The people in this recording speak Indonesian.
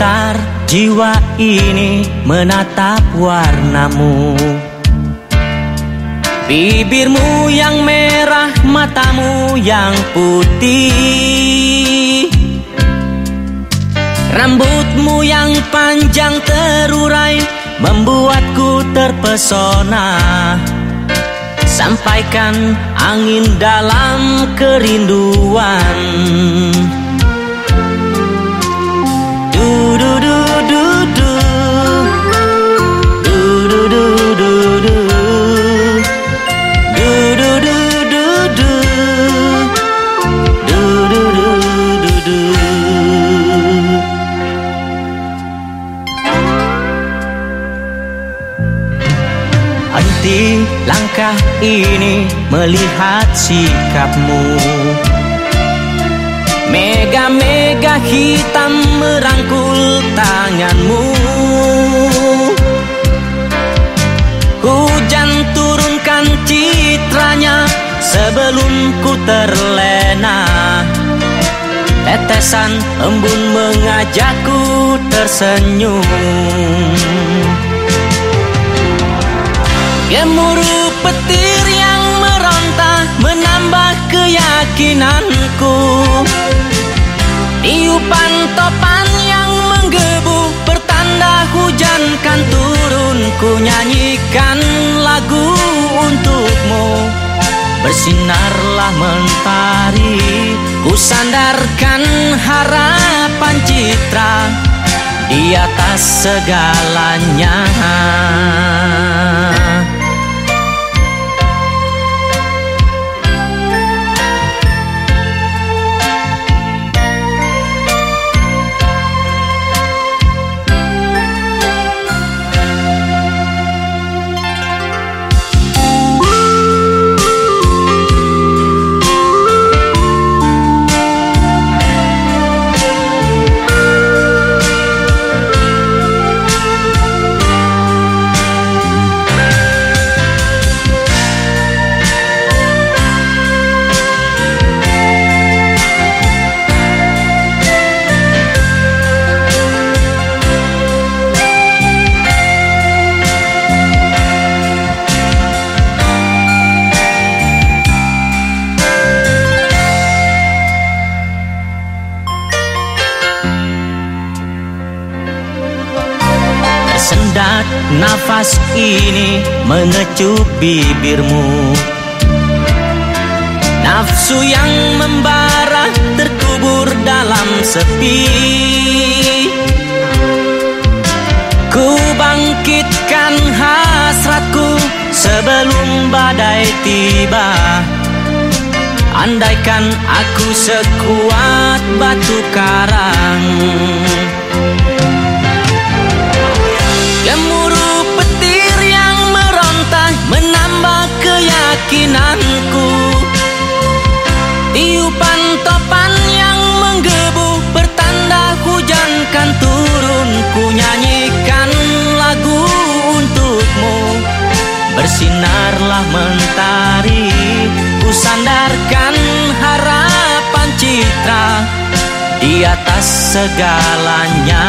Gemetar jiwa ini menatap warnamu. Bibirmu yang merah, matamu yang putih. Rambutmu yang panjang terurai Membuatku terpesona. Sampaikan angin dalam kerinduan langkah ini melihat sikapmu? Mega-mega hitam merangkul tanganmu. Hujan turunkan citranya sebelum ku terlena. Tetesan embun mengajakku tersenyum Bersinarlah mentari Ku sandarkan harapan citra Di atas segalanya Sendat nafas ini mengecup bibirmu. Nafsu yang membara terkubur dalam sepi. Ku bangkitkan hasratku sebelum badai tiba. Andaikan aku sekuat batu karang citra Di atas segalanya